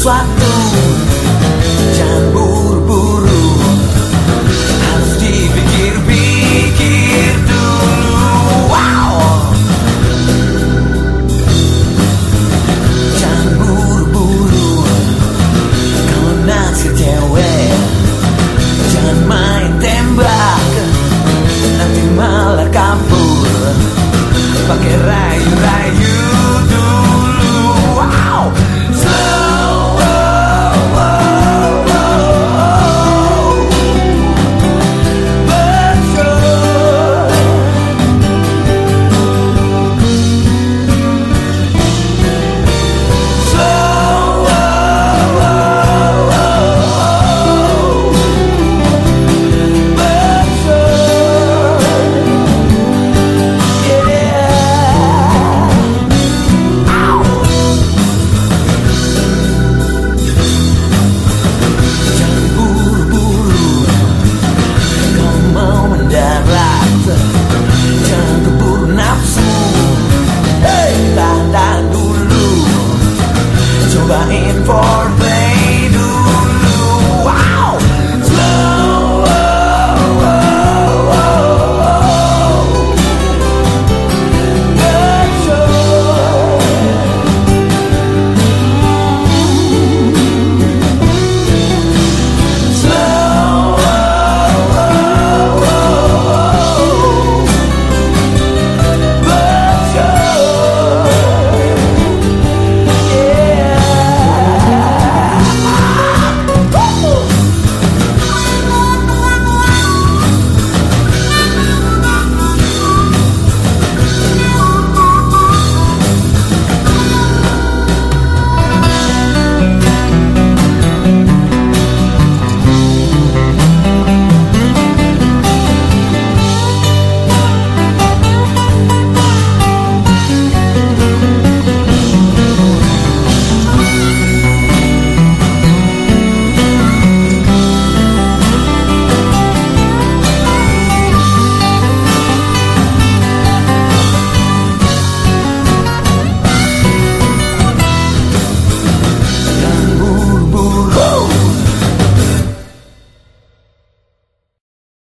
sua dor.